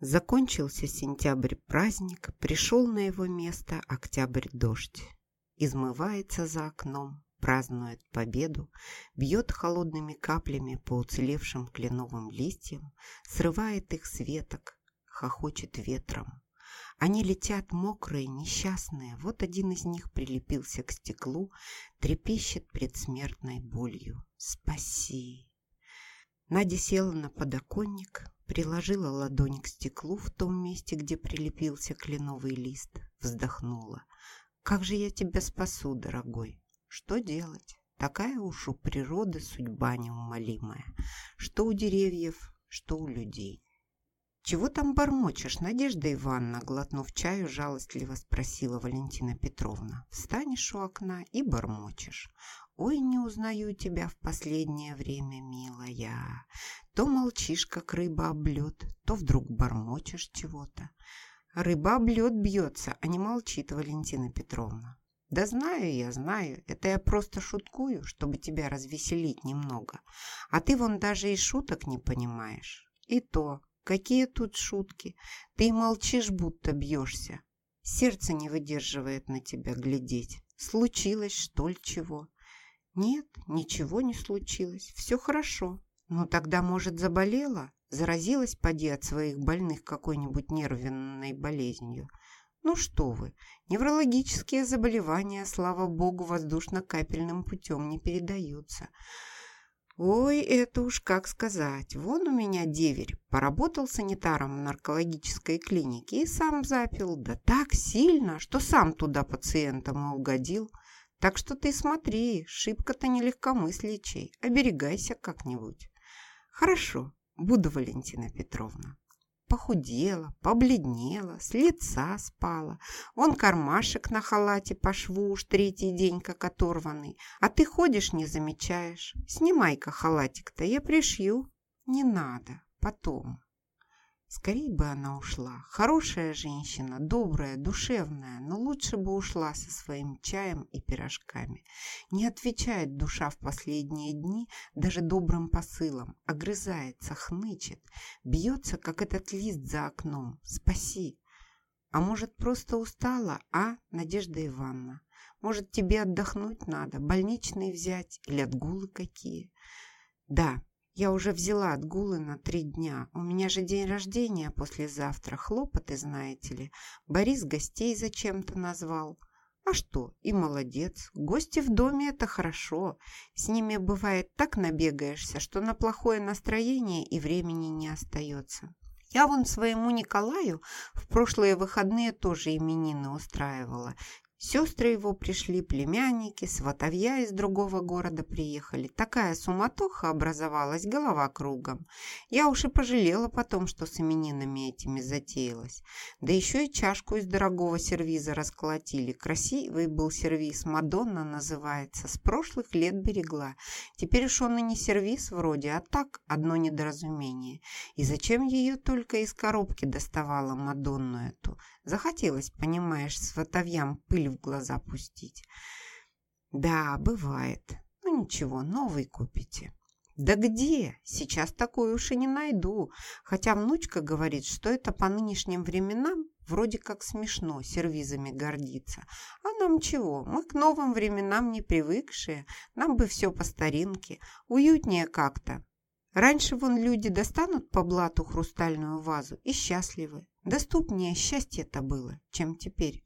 Закончился сентябрь праздник, пришел на его место октябрь дождь. Измывается за окном, празднует победу, бьет холодными каплями по уцелевшим кленовым листьям, срывает их с веток, хохочет ветром. Они летят мокрые, несчастные. Вот один из них прилепился к стеклу, трепещет предсмертной болью. «Спаси!» Надя села на подоконник, приложила ладонь к стеклу в том месте, где прилепился кленовый лист, вздохнула. «Как же я тебя спасу, дорогой? Что делать? Такая уж у природы судьба неумолимая. Что у деревьев, что у людей». «Чего там бормочешь, Надежда Ивановна?» Глотнув чаю, жалостливо спросила Валентина Петровна. «Встанешь у окна и бормочешь. Ой, не узнаю тебя в последнее время, милая. То молчишь, как рыба об лед, то вдруг бормочешь чего-то. Рыба об лед бьется, а не молчит Валентина Петровна. Да знаю я, знаю, это я просто шуткую, чтобы тебя развеселить немного. А ты вон даже и шуток не понимаешь. И то, какие тут шутки. Ты молчишь, будто бьешься. Сердце не выдерживает на тебя глядеть. Случилось, что ли, чего? Нет, ничего не случилось, все хорошо. Ну тогда, может, заболела? Заразилась, поди, от своих больных какой-нибудь нервной болезнью. Ну что вы, неврологические заболевания, слава богу, воздушно-капельным путем не передаются. Ой, это уж как сказать. Вон у меня деверь поработал санитаром в наркологической клинике и сам запил, да так сильно, что сам туда пациентам и угодил. Так что ты смотри, шибко-то не легкомысличай, оберегайся как-нибудь. Хорошо, буду, Валентина Петровна. Похудела, побледнела, с лица спала. Вон кармашек на халате по шву уж третий день как оторванный. А ты ходишь, не замечаешь. Снимай-ка халатик-то, я пришью. Не надо, потом. Скорей бы она ушла. Хорошая женщина, добрая, душевная, но лучше бы ушла со своим чаем и пирожками. Не отвечает душа в последние дни даже добрым посылам, огрызается, хнычет, бьется, как этот лист за окном. Спаси! А может, просто устала, а, Надежда Ивановна? Может, тебе отдохнуть надо, больничный взять или отгулы какие? Да, я уже взяла отгулы на три дня. У меня же день рождения послезавтра. Хлопоты, знаете ли. Борис гостей зачем-то назвал. А что, и молодец. Гости в доме – это хорошо. С ними, бывает, так набегаешься, что на плохое настроение и времени не остается. Я вон своему Николаю в прошлые выходные тоже именины устраивала. Сестры его пришли, племянники, сватовья из другого города приехали. Такая суматоха образовалась, голова кругом. Я уж и пожалела потом, что с именинами этими затеялась. Да еще и чашку из дорогого сервиза расколотили. Красивый был сервиз, Мадонна называется. С прошлых лет берегла. Теперь уж он и не сервиз вроде, а так, одно недоразумение. И зачем ее только из коробки доставала Мадонну эту? Захотелось, понимаешь, сватовьям пыль в глаза пустить. Да, бывает. Ну ничего, новый купите. Да где? Сейчас такую уж и не найду. Хотя внучка говорит, что это по нынешним временам вроде как смешно сервизами гордиться. А нам чего? Мы к новым временам не привыкшие. Нам бы все по старинке. Уютнее как-то. Раньше вон люди достанут по блату хрустальную вазу и счастливы. Доступнее счастье-то было, чем теперь.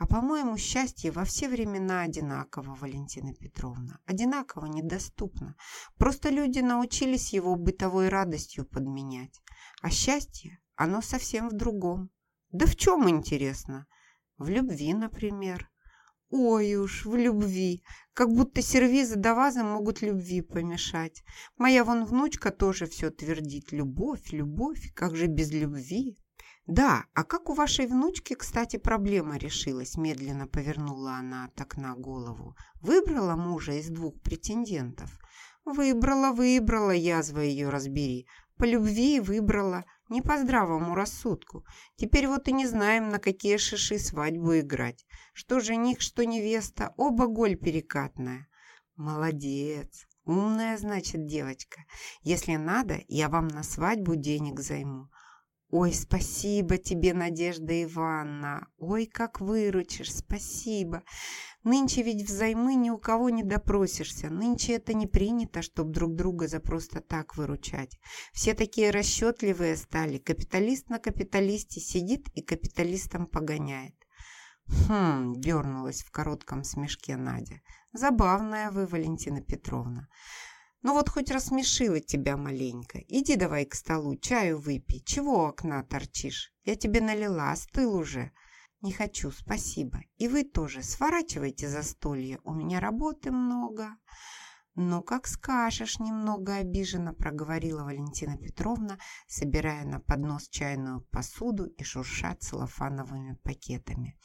А, по-моему, счастье во все времена одинаково, Валентина Петровна. Одинаково недоступно. Просто люди научились его бытовой радостью подменять. А счастье, оно совсем в другом. Да в чем, интересно? В любви, например. Ой уж, в любви. Как будто сервизы да вазы могут любви помешать. Моя вон внучка тоже все твердит. Любовь, любовь, как же без любви? «Да, а как у вашей внучки, кстати, проблема решилась?» Медленно повернула она от окна голову. «Выбрала мужа из двух претендентов?» «Выбрала, выбрала, язва ее разбери. По любви выбрала, не по здравому рассудку. Теперь вот и не знаем, на какие шиши свадьбу играть. Что жених, что невеста, оба голь перекатная». «Молодец!» Умная, значит, девочка. Если надо, я вам на свадьбу денег займу. «Ой, спасибо тебе, Надежда Ивановна! Ой, как выручишь, спасибо! Нынче ведь взаймы ни у кого не допросишься. Нынче это не принято, чтоб друг друга за просто так выручать. Все такие расчетливые стали. Капиталист на капиталисте сидит и капиталистом погоняет». «Хм», — дернулась в коротком смешке Надя. «Забавная вы, Валентина Петровна. Ну вот хоть рассмешила тебя маленько. Иди давай к столу, чаю выпей. Чего у окна торчишь? Я тебе налила, остыл уже. Не хочу, спасибо. И вы тоже сворачивайте застолье. У меня работы много. «Ну, как скажешь», — немного обиженно проговорила Валентина Петровна, собирая на поднос чайную посуду и шурша целлофановыми пакетами.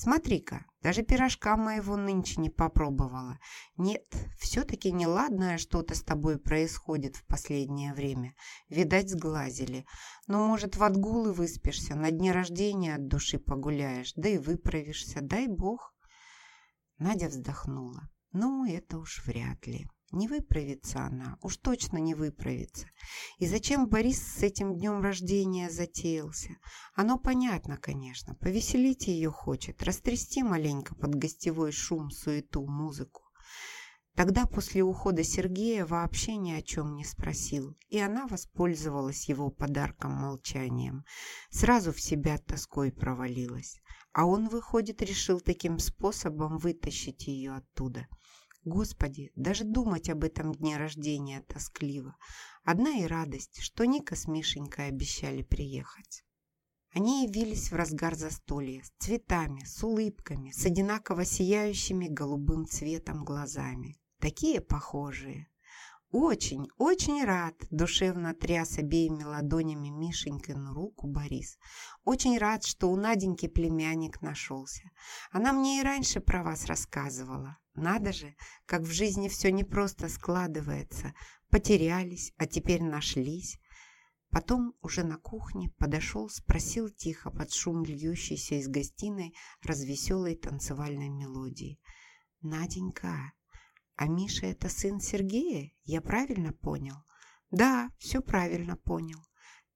Смотри-ка, даже пирожка моего нынче не попробовала. Нет, все-таки неладное что-то с тобой происходит в последнее время. Видать, сглазили. Но, может, в отгулы выспишься, на дне рождения от души погуляешь, да и выправишься, дай бог. Надя вздохнула. Ну, это уж вряд ли. Не выправится она, уж точно не выправится. И зачем Борис с этим днем рождения затеялся? Оно понятно, конечно. Повеселить ее хочет, растрясти маленько под гостевой шум, суету, музыку. Тогда после ухода Сергея вообще ни о чем не спросил, и она воспользовалась его подарком молчанием. Сразу в себя тоской провалилась. А он, выходит, решил таким способом вытащить ее оттуда – Господи, даже думать об этом дне рождения тоскливо. Одна и радость, что Ника с Мишенькой обещали приехать. Они явились в разгар застолья с цветами, с улыбками, с одинаково сияющими голубым цветом глазами. Такие похожие. «Очень, очень рад!» – душевно тряс обеими ладонями Мишенькину руку Борис. «Очень рад, что у Наденьки племянник нашелся. Она мне и раньше про вас рассказывала. Надо же, как в жизни все непросто складывается. Потерялись, а теперь нашлись». Потом уже на кухне подошел, спросил тихо под шум льющейся из гостиной развеселой танцевальной мелодии. «Наденька, а Миша это сын Сергея? Я правильно понял? Да, все правильно понял.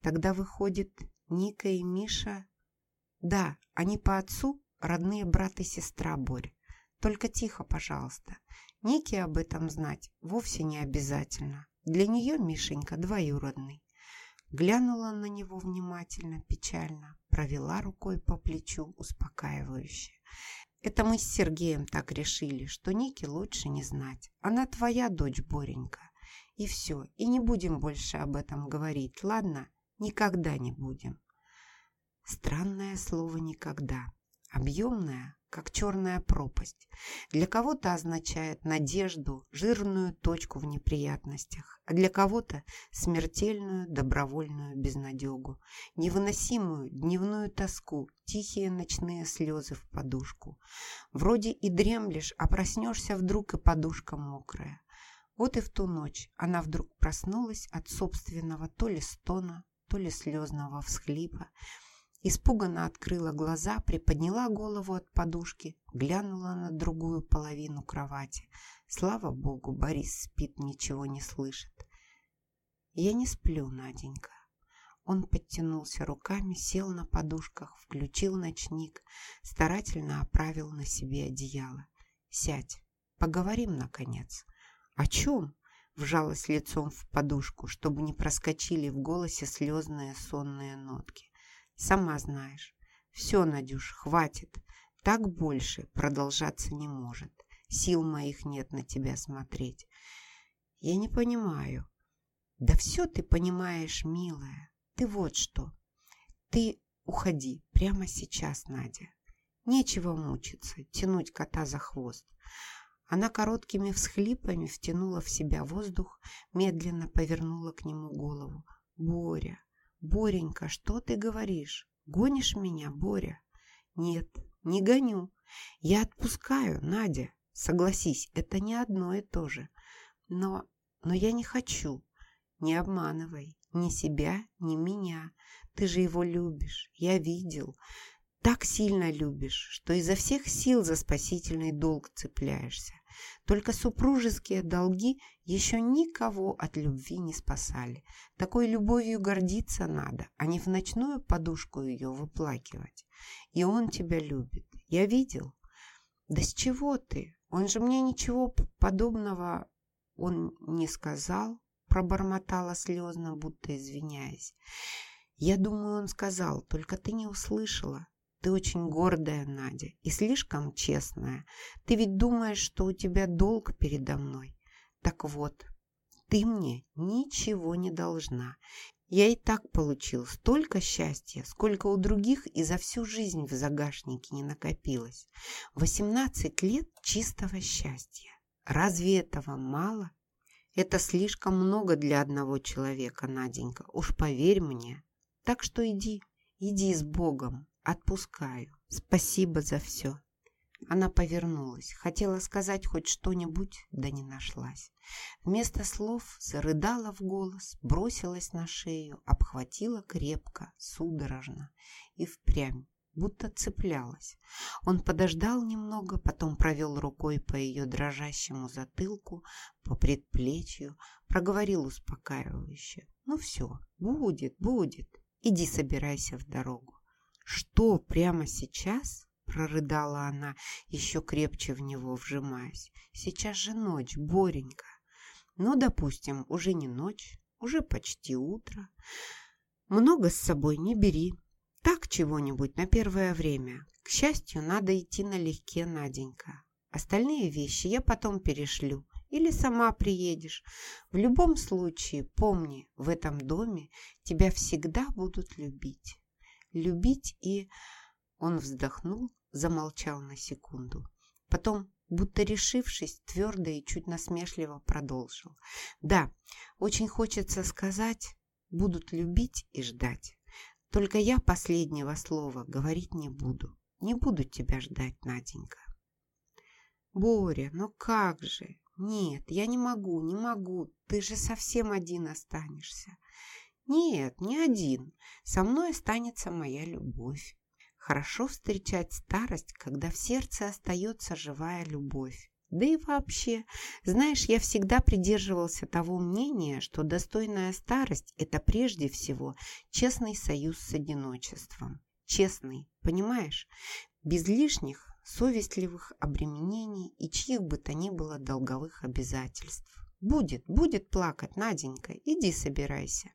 Тогда выходит, Ника и Миша... Да, они по отцу родные брат и сестра Борь. Только тихо, пожалуйста. Нике об этом знать вовсе не обязательно. Для нее Мишенька двоюродный. Глянула на него внимательно, печально, провела рукой по плечу, успокаивающе. Это мы с Сергеем так решили, что Нике лучше не знать. Она твоя дочь, Боренька. И все, и не будем больше об этом говорить, ладно? Никогда не будем. Странное слово «никогда». Объемное, как черная пропасть. Для кого-то означает надежду, жирную точку в неприятностях, а для кого-то смертельную добровольную безнадегу, невыносимую дневную тоску, тихие ночные слезы в подушку. Вроде и дремлешь, а проснешься вдруг и подушка мокрая. Вот и в ту ночь она вдруг проснулась от собственного то ли стона, то ли слезного всхлипа, Испуганно открыла глаза, приподняла голову от подушки, глянула на другую половину кровати. Слава богу, Борис спит, ничего не слышит. Я не сплю, Наденька. Он подтянулся руками, сел на подушках, включил ночник, старательно оправил на себе одеяло. «Сядь, поговорим, наконец». «О чем?» Вжалась лицом в подушку, чтобы не проскочили в голосе слезные сонные нотки. Сама знаешь. Все, Надюш, хватит. Так больше продолжаться не может. Сил моих нет на тебя смотреть. Я не понимаю. Да все ты понимаешь, милая. Ты вот что. Ты уходи прямо сейчас, Надя. Нечего мучиться, тянуть кота за хвост. Она короткими всхлипами втянула в себя воздух, медленно повернула к нему голову. «Боря, «Боренька, что ты говоришь? Гонишь меня, Боря?» «Нет, не гоню. Я отпускаю, Надя. Согласись, это не одно и то же. Но, но я не хочу. Не обманывай ни себя, ни меня. Ты же его любишь, я видел. Так сильно любишь, что изо всех сил за спасительный долг цепляешься. Только супружеские долги еще никого от любви не спасали. Такой любовью гордиться надо, а не в ночную подушку ее выплакивать. И он тебя любит. Я видел. Да с чего ты? Он же мне ничего подобного он не сказал, пробормотала слезно, будто извиняясь. Я думаю, он сказал, только ты не услышала. Ты очень гордая, Надя, и слишком честная. Ты ведь думаешь, что у тебя долг передо мной. Так вот, ты мне ничего не должна. Я и так получил столько счастья, сколько у других и за всю жизнь в загашнике не накопилось. 18 лет чистого счастья. Разве этого мало? Это слишком много для одного человека, Наденька, уж поверь мне. Так что иди, иди с Богом, отпускаю. Спасибо за все. Она повернулась, хотела сказать хоть что-нибудь, да не нашлась. Вместо слов зарыдала в голос, бросилась на шею, обхватила крепко, судорожно и впрямь будто цеплялась. Он подождал немного, потом провел рукой по ее дрожащему затылку, по предплечью, проговорил успокаивающе. «Ну все, будет, будет. Иди собирайся в дорогу». «Что, прямо сейчас?» — прорыдала она, еще крепче в него вжимаясь. «Сейчас же ночь, Боренька». «Ну, допустим, уже не ночь, уже почти утро. Много с собой не бери, так чего-нибудь на первое время. К счастью, надо идти налегке, Наденька. Остальные вещи я потом перешлю. Или сама приедешь. В любом случае, помни, в этом доме тебя всегда будут любить. Любить и... Он вздохнул, замолчал на секунду. Потом, будто решившись, твердо и чуть насмешливо продолжил. Да, очень хочется сказать, будут любить и ждать. Только я последнего слова говорить не буду. Не буду тебя ждать, Наденька. Боря, ну как же? Нет, я не могу, не могу. Ты же совсем один останешься. Нет, не один. Со мной останется моя любовь. Хорошо встречать старость, когда в сердце остается живая любовь. Да и вообще, знаешь, я всегда придерживался того мнения, что достойная старость – это прежде всего честный союз с одиночеством. Честный, понимаешь? Без лишних, совестливых обременений и чьих бы то ни было долговых обязательств. Будет, будет плакать, Наденька, иди собирайся.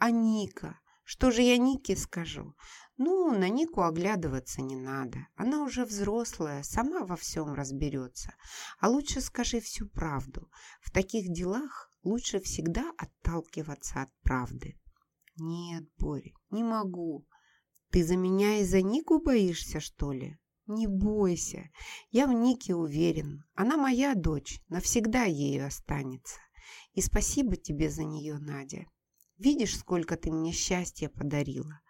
А Ника? Что же я Нике скажу? Ну, на Нику оглядываться не надо. Она уже взрослая, сама во всем разберется. А лучше скажи всю правду. В таких делах лучше всегда отталкиваться от правды. Нет, Боря, не могу. Ты за меня и за Нику боишься, что ли? Не бойся. Я в Нике уверен. Она моя дочь, навсегда ею останется. И спасибо тебе за нее, Надя. Видишь, сколько ты мне счастья подарила.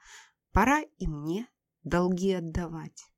Пора и мне долги отдавать.